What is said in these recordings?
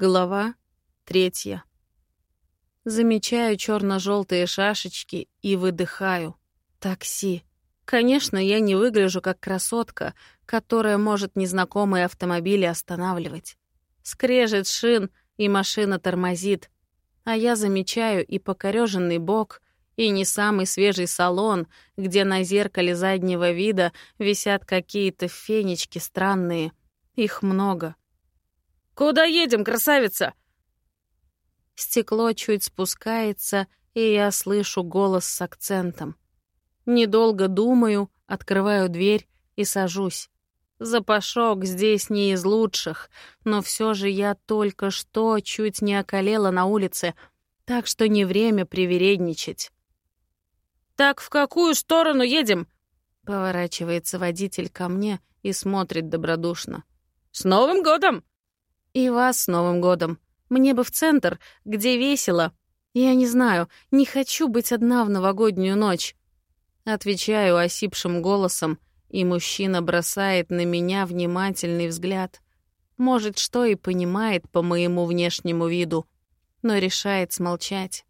Глава третья. Замечаю черно-желтые шашечки и выдыхаю. Такси. Конечно, я не выгляжу как красотка, которая может незнакомые автомобили останавливать. Скрежет шин, и машина тормозит. А я замечаю и покореженный бок, и не самый свежий салон, где на зеркале заднего вида висят какие-то фенечки странные. Их много. «Куда едем, красавица?» Стекло чуть спускается, и я слышу голос с акцентом. Недолго думаю, открываю дверь и сажусь. Запашок здесь не из лучших, но все же я только что чуть не околела на улице, так что не время привередничать. «Так в какую сторону едем?» Поворачивается водитель ко мне и смотрит добродушно. «С Новым годом!» «И вас с Новым годом! Мне бы в центр, где весело. Я не знаю, не хочу быть одна в новогоднюю ночь». Отвечаю осипшим голосом, и мужчина бросает на меня внимательный взгляд. Может, что и понимает по моему внешнему виду, но решает смолчать.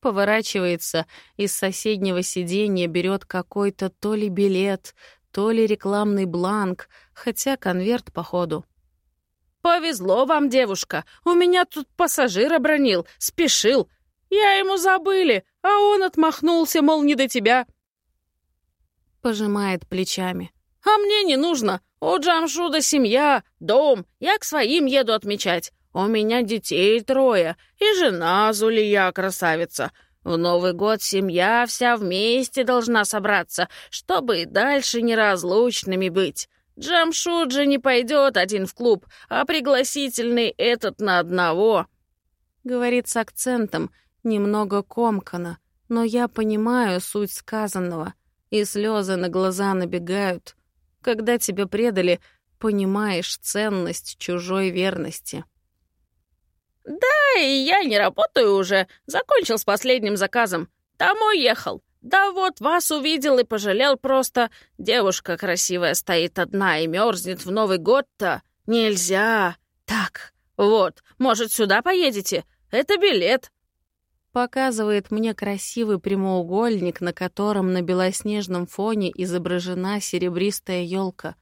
Поворачивается, из соседнего сиденья берет какой-то то ли билет, то ли рекламный бланк, хотя конверт, походу. «Повезло вам, девушка. У меня тут пассажир обронил, спешил. Я ему забыли, а он отмахнулся, мол, не до тебя». Пожимает плечами. «А мне не нужно. У Джамшуда семья, дом. Я к своим еду отмечать. У меня детей трое, и жена Зулия красавица. В Новый год семья вся вместе должна собраться, чтобы и дальше неразлучными быть. Джамшуд же не пойдет один в клуб, а пригласительный этот на одного. Говорит с акцентом, немного комкано, но я понимаю суть сказанного, и слезы на глаза набегают. Когда тебя предали, понимаешь ценность чужой верности. «Да, и я не работаю уже. Закончил с последним заказом. Домой ехал. Да вот вас увидел и пожалел просто. Девушка красивая стоит одна и мерзнет в Новый год-то. Нельзя. Так, вот, может, сюда поедете? Это билет». Показывает мне красивый прямоугольник, на котором на белоснежном фоне изображена серебристая елка,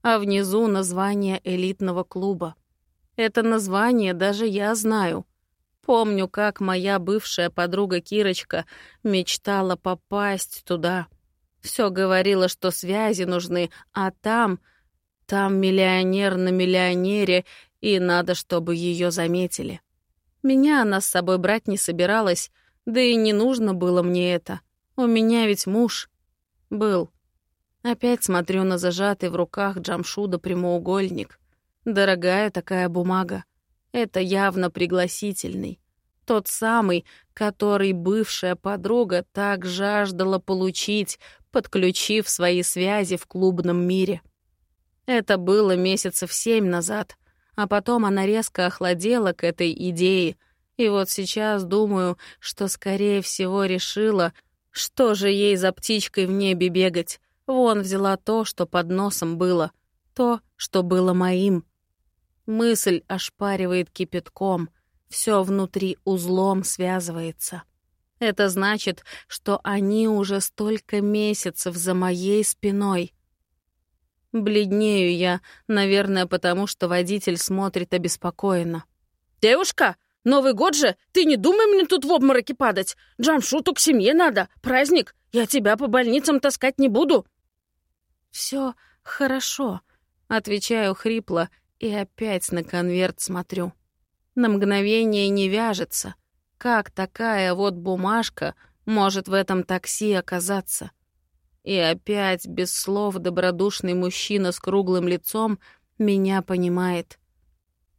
а внизу название элитного клуба. Это название даже я знаю. Помню, как моя бывшая подруга Кирочка мечтала попасть туда. Все говорила, что связи нужны, а там... Там миллионер на миллионере, и надо, чтобы ее заметили. Меня она с собой брать не собиралась, да и не нужно было мне это. У меня ведь муж был. Опять смотрю на зажатый в руках Джамшуда прямоугольник. Дорогая такая бумага. Это явно пригласительный. Тот самый, который бывшая подруга так жаждала получить, подключив свои связи в клубном мире. Это было месяцев семь назад, а потом она резко охладела к этой идее, и вот сейчас думаю, что, скорее всего, решила, что же ей за птичкой в небе бегать. Вон взяла то, что под носом было, то, что было моим. Мысль ошпаривает кипятком, все внутри узлом связывается. Это значит, что они уже столько месяцев за моей спиной. Бледнею я, наверное, потому что водитель смотрит обеспокоенно. «Девушка, Новый год же! Ты не думай мне тут в обмороке падать! Джамшуту к семье надо! Праздник! Я тебя по больницам таскать не буду!» «Все хорошо», — отвечаю хрипло и опять на конверт смотрю. На мгновение не вяжется. Как такая вот бумажка может в этом такси оказаться? И опять без слов добродушный мужчина с круглым лицом меня понимает.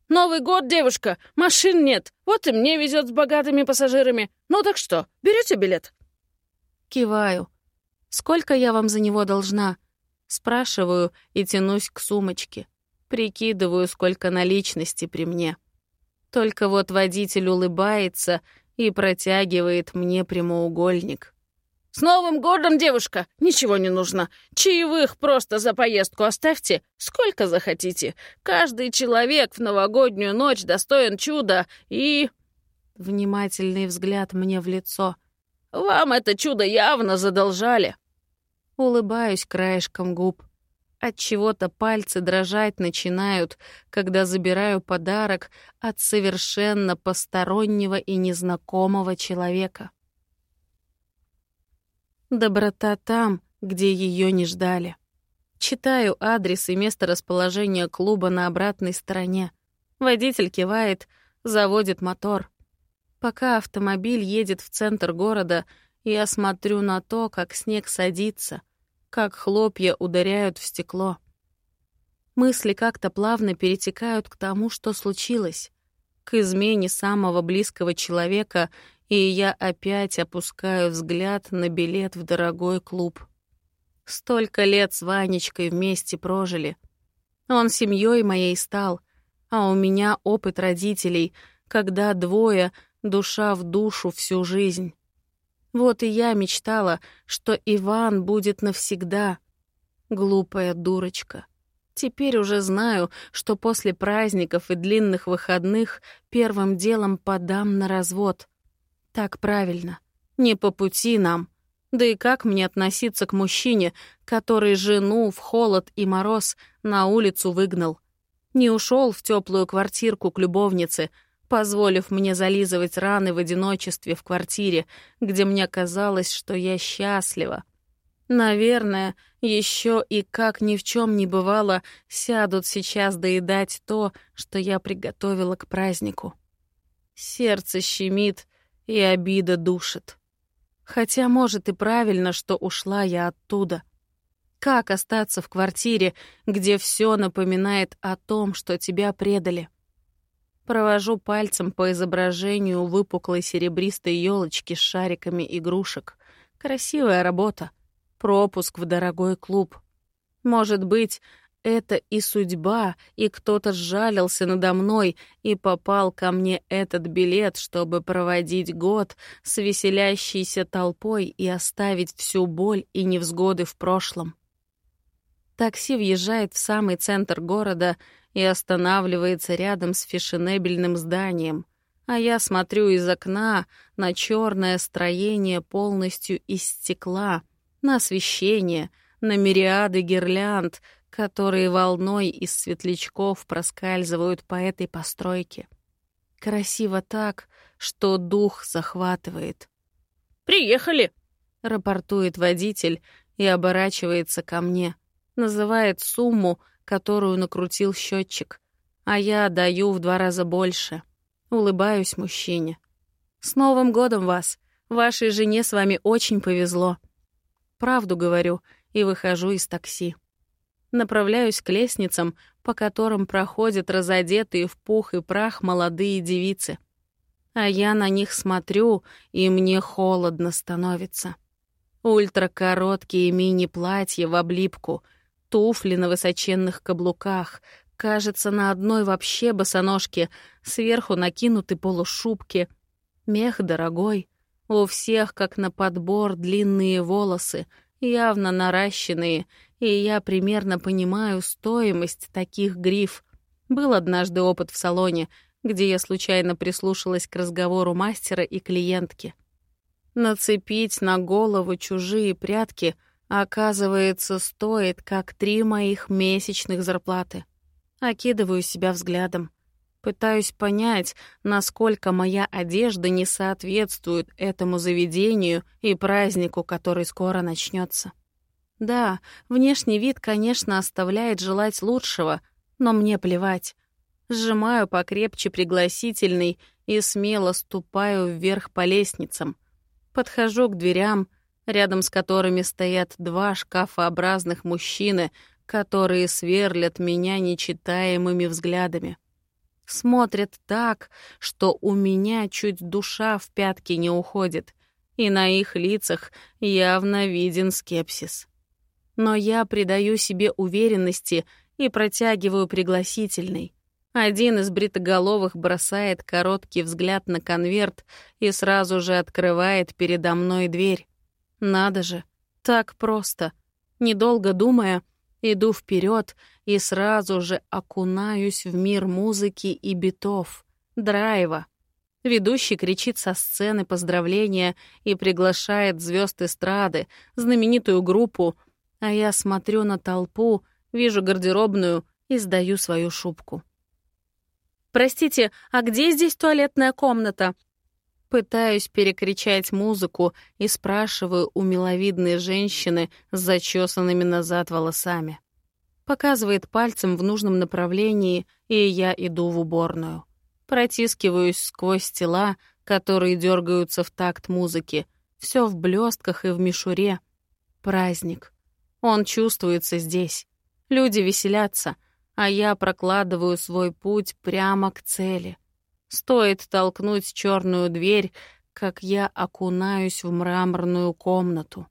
«Новый год, девушка! Машин нет! Вот и мне везет с богатыми пассажирами! Ну так что, берете билет?» Киваю. «Сколько я вам за него должна?» Спрашиваю и тянусь к сумочке. Прикидываю, сколько наличности при мне. Только вот водитель улыбается и протягивает мне прямоугольник. «С Новым годом, девушка! Ничего не нужно. Чаевых просто за поездку оставьте, сколько захотите. Каждый человек в новогоднюю ночь достоин чуда и...» Внимательный взгляд мне в лицо. «Вам это чудо явно задолжали». Улыбаюсь краешком губ. От чего-то пальцы дрожать начинают, когда забираю подарок от совершенно постороннего и незнакомого человека. Доброта там, где ее не ждали. Читаю адрес и место расположения клуба на обратной стороне. Водитель кивает, заводит мотор. Пока автомобиль едет в центр города, я смотрю на то, как снег садится, как хлопья ударяют в стекло. Мысли как-то плавно перетекают к тому, что случилось, к измене самого близкого человека и я опять опускаю взгляд на билет в дорогой клуб. Столько лет с Ванечкой вместе прожили. Он семьей моей стал, а у меня опыт родителей, когда двое душа в душу всю жизнь. Вот и я мечтала, что Иван будет навсегда. Глупая дурочка. Теперь уже знаю, что после праздников и длинных выходных первым делом подам на развод — так правильно. Не по пути нам. Да и как мне относиться к мужчине, который жену в холод и мороз на улицу выгнал? Не ушел в теплую квартирку к любовнице, позволив мне зализывать раны в одиночестве в квартире, где мне казалось, что я счастлива. Наверное, еще и как ни в чем не бывало, сядут сейчас доедать то, что я приготовила к празднику. Сердце щемит, и обида душит. Хотя, может, и правильно, что ушла я оттуда. Как остаться в квартире, где все напоминает о том, что тебя предали? Провожу пальцем по изображению выпуклой серебристой елочки с шариками игрушек. Красивая работа. Пропуск в дорогой клуб. Может быть, это и судьба, и кто-то сжалился надо мной и попал ко мне этот билет, чтобы проводить год с веселящейся толпой и оставить всю боль и невзгоды в прошлом. Такси въезжает в самый центр города и останавливается рядом с фешенебельным зданием, а я смотрю из окна на черное строение полностью из стекла, на освещение, на мириады гирлянд — которые волной из светлячков проскальзывают по этой постройке. Красиво так, что дух захватывает. «Приехали!» — рапортует водитель и оборачивается ко мне. Называет сумму, которую накрутил счетчик, а я даю в два раза больше. Улыбаюсь мужчине. «С Новым годом вас! Вашей жене с вами очень повезло!» Правду говорю и выхожу из такси. Направляюсь к лестницам, по которым проходят разодетые в пух и прах молодые девицы. А я на них смотрю, и мне холодно становится. Ультракороткие мини-платья в облипку, туфли на высоченных каблуках, кажется, на одной вообще босоножке, сверху накинуты полушубки. Мех дорогой, у всех, как на подбор, длинные волосы, явно наращенные — и я примерно понимаю стоимость таких гриф. Был однажды опыт в салоне, где я случайно прислушалась к разговору мастера и клиентки. Нацепить на голову чужие прятки, оказывается, стоит как три моих месячных зарплаты. Окидываю себя взглядом. Пытаюсь понять, насколько моя одежда не соответствует этому заведению и празднику, который скоро начнется. Да, внешний вид, конечно, оставляет желать лучшего, но мне плевать. Сжимаю покрепче пригласительный и смело ступаю вверх по лестницам. Подхожу к дверям, рядом с которыми стоят два шкафообразных мужчины, которые сверлят меня нечитаемыми взглядами. Смотрят так, что у меня чуть душа в пятки не уходит, и на их лицах явно виден скепсис но я придаю себе уверенности и протягиваю пригласительный. Один из бритоголовых бросает короткий взгляд на конверт и сразу же открывает передо мной дверь. Надо же, так просто. Недолго думая, иду вперед и сразу же окунаюсь в мир музыки и битов, драйва. Ведущий кричит со сцены поздравления и приглашает звезд эстрады, знаменитую группу, а я смотрю на толпу, вижу гардеробную и сдаю свою шубку. «Простите, а где здесь туалетная комната?» Пытаюсь перекричать музыку и спрашиваю у миловидной женщины с зачесанными назад волосами. Показывает пальцем в нужном направлении, и я иду в уборную. Протискиваюсь сквозь тела, которые дергаются в такт музыки. Все в блестках и в мишуре. Праздник. Он чувствуется здесь. Люди веселятся, а я прокладываю свой путь прямо к цели — Стоит толкнуть черную дверь, как я окунаюсь в мраморную комнату.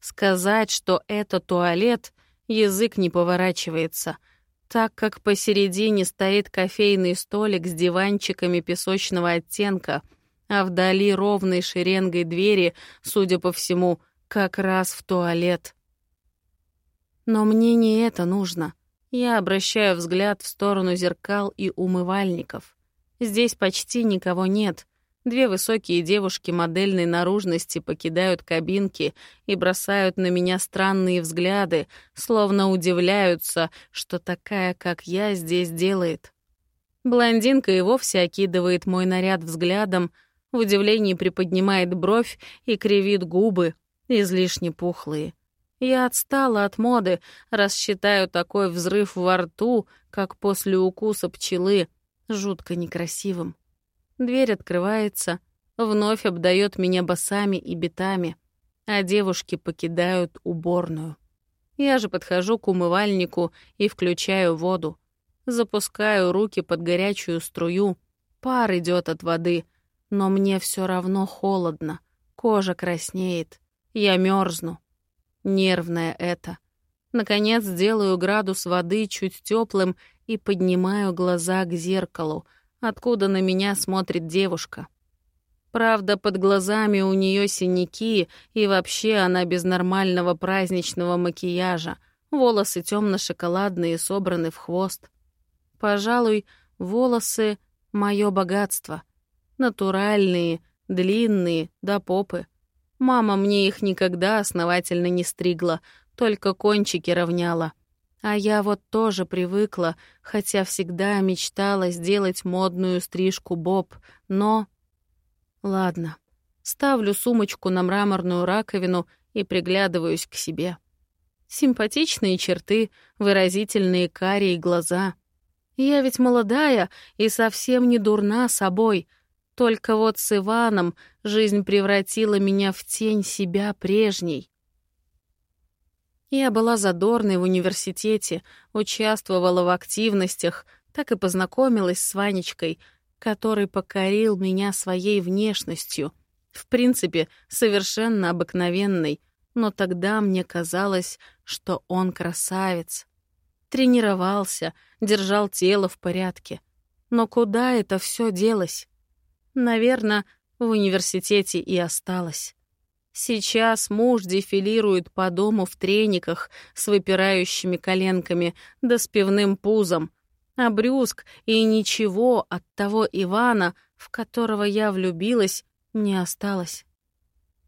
Сказать, что это туалет, язык не поворачивается, так как посередине стоит кофейный столик с диванчиками песочного оттенка, а вдали ровной шеренгой двери, судя по всему, как раз в туалет. Но мне не это нужно. Я обращаю взгляд в сторону зеркал и умывальников. Здесь почти никого нет. Две высокие девушки модельной наружности покидают кабинки и бросают на меня странные взгляды, словно удивляются, что такая, как я, здесь делает. Блондинка и вовсе окидывает мой наряд взглядом, в удивлении приподнимает бровь и кривит губы, излишне пухлые. Я отстала от моды, рассчитаю такой взрыв во рту, как после укуса пчелы — жутко некрасивым. Дверь открывается, вновь обдает меня басами и битами, а девушки покидают уборную. Я же подхожу к умывальнику и включаю воду. Запускаю руки под горячую струю. Пар идет от воды, но мне все равно холодно. Кожа краснеет. Я мерзну. Нервное это. Наконец делаю градус воды чуть теплым и поднимаю глаза к зеркалу, откуда на меня смотрит девушка. Правда, под глазами у нее синяки, и вообще она без нормального праздничного макияжа. Волосы темно-шоколадные, собраны в хвост. Пожалуй, волосы — мое богатство. Натуральные, длинные, до попы. Мама мне их никогда основательно не стригла, только кончики равняла. А я вот тоже привыкла, хотя всегда мечтала сделать модную стрижку боб, но... Ладно, ставлю сумочку на мраморную раковину и приглядываюсь к себе. Симпатичные черты, выразительные карие глаза. Я ведь молодая и совсем не дурна собой, только вот с Иваном жизнь превратила меня в тень себя прежней. Я была задорной в университете, участвовала в активностях, так и познакомилась с Ванечкой, который покорил меня своей внешностью. В принципе, совершенно обыкновенной, но тогда мне казалось, что он красавец. Тренировался, держал тело в порядке. Но куда это все делось? Наверное, в университете и осталось. Сейчас муж дефилирует по дому в трениках с выпирающими коленками да с пивным пузом, а брюск и ничего от того Ивана, в которого я влюбилась, не осталось.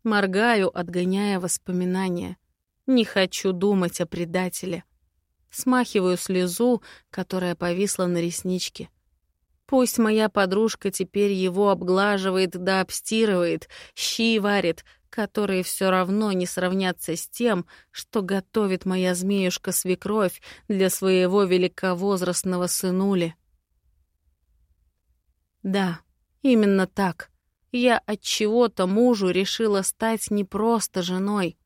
Моргаю, отгоняя воспоминания. Не хочу думать о предателе. Смахиваю слезу, которая повисла на ресничке. Пусть моя подружка теперь его обглаживает да обстирывает, щи варит, которые все равно не сравнятся с тем, что готовит моя змеюшка-свекровь для своего великовозрастного сынули. Да, именно так. Я от чего-то мужу решила стать не просто женой.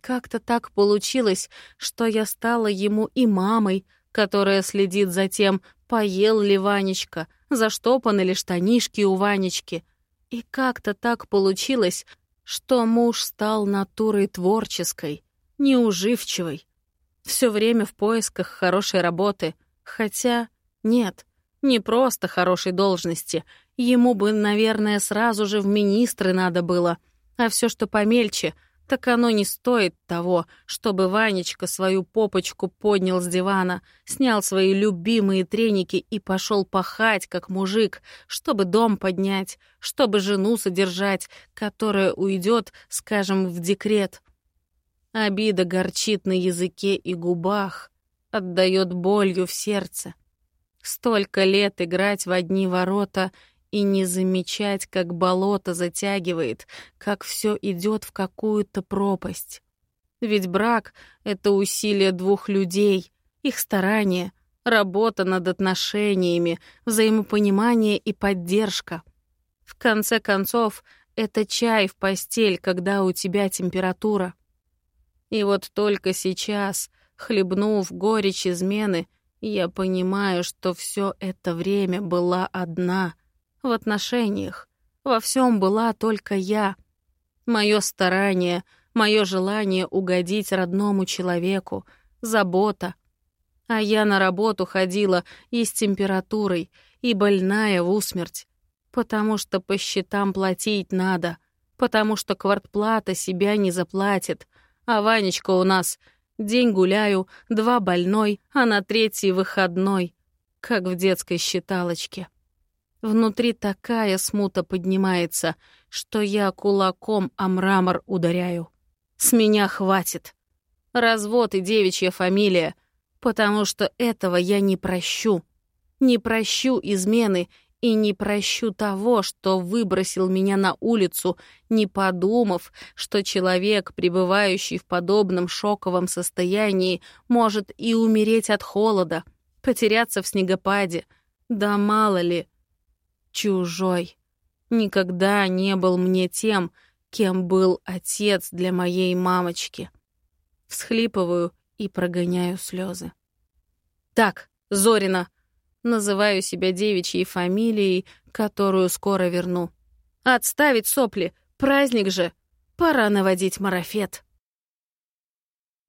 Как-то так получилось, что я стала ему и мамой, которая следит за тем, поел ли Ванечка, заштопаны ли штанишки у Ванечки. И как-то так получилось, что муж стал натурой творческой, неуживчивой, все время в поисках хорошей работы, хотя нет, не просто хорошей должности, ему бы, наверное, сразу же в министры надо было, а все, что помельче, так оно не стоит того, чтобы Ванечка свою попочку поднял с дивана, снял свои любимые треники и пошел пахать, как мужик, чтобы дом поднять, чтобы жену содержать, которая уйдет, скажем, в декрет. Обида горчит на языке и губах, отдает болью в сердце. Столько лет играть в одни ворота и не замечать, как болото затягивает, как все идет в какую-то пропасть. Ведь брак — это усилие двух людей, их старания, работа над отношениями, взаимопонимание и поддержка. В конце концов, это чай в постель, когда у тебя температура. И вот только сейчас, хлебнув горечь измены, я понимаю, что все это время была одна — в отношениях. Во всем была только я. Мое старание, мое желание угодить родному человеку, забота. А я на работу ходила и с температурой, и больная в усмерть. Потому что по счетам платить надо, потому что квартплата себя не заплатит, а Ванечка у нас день гуляю, два больной, а на третий выходной, как в детской считалочке. Внутри такая смута поднимается, что я кулаком о мрамор ударяю. С меня хватит. Развод и девичья фамилия, потому что этого я не прощу. Не прощу измены и не прощу того, что выбросил меня на улицу, не подумав, что человек, пребывающий в подобном шоковом состоянии, может и умереть от холода, потеряться в снегопаде. Да мало ли, чужой. Никогда не был мне тем, кем был отец для моей мамочки. Всхлипываю и прогоняю слезы. Так, Зорина. Называю себя девичьей фамилией, которую скоро верну. Отставить сопли, праздник же. Пора наводить марафет.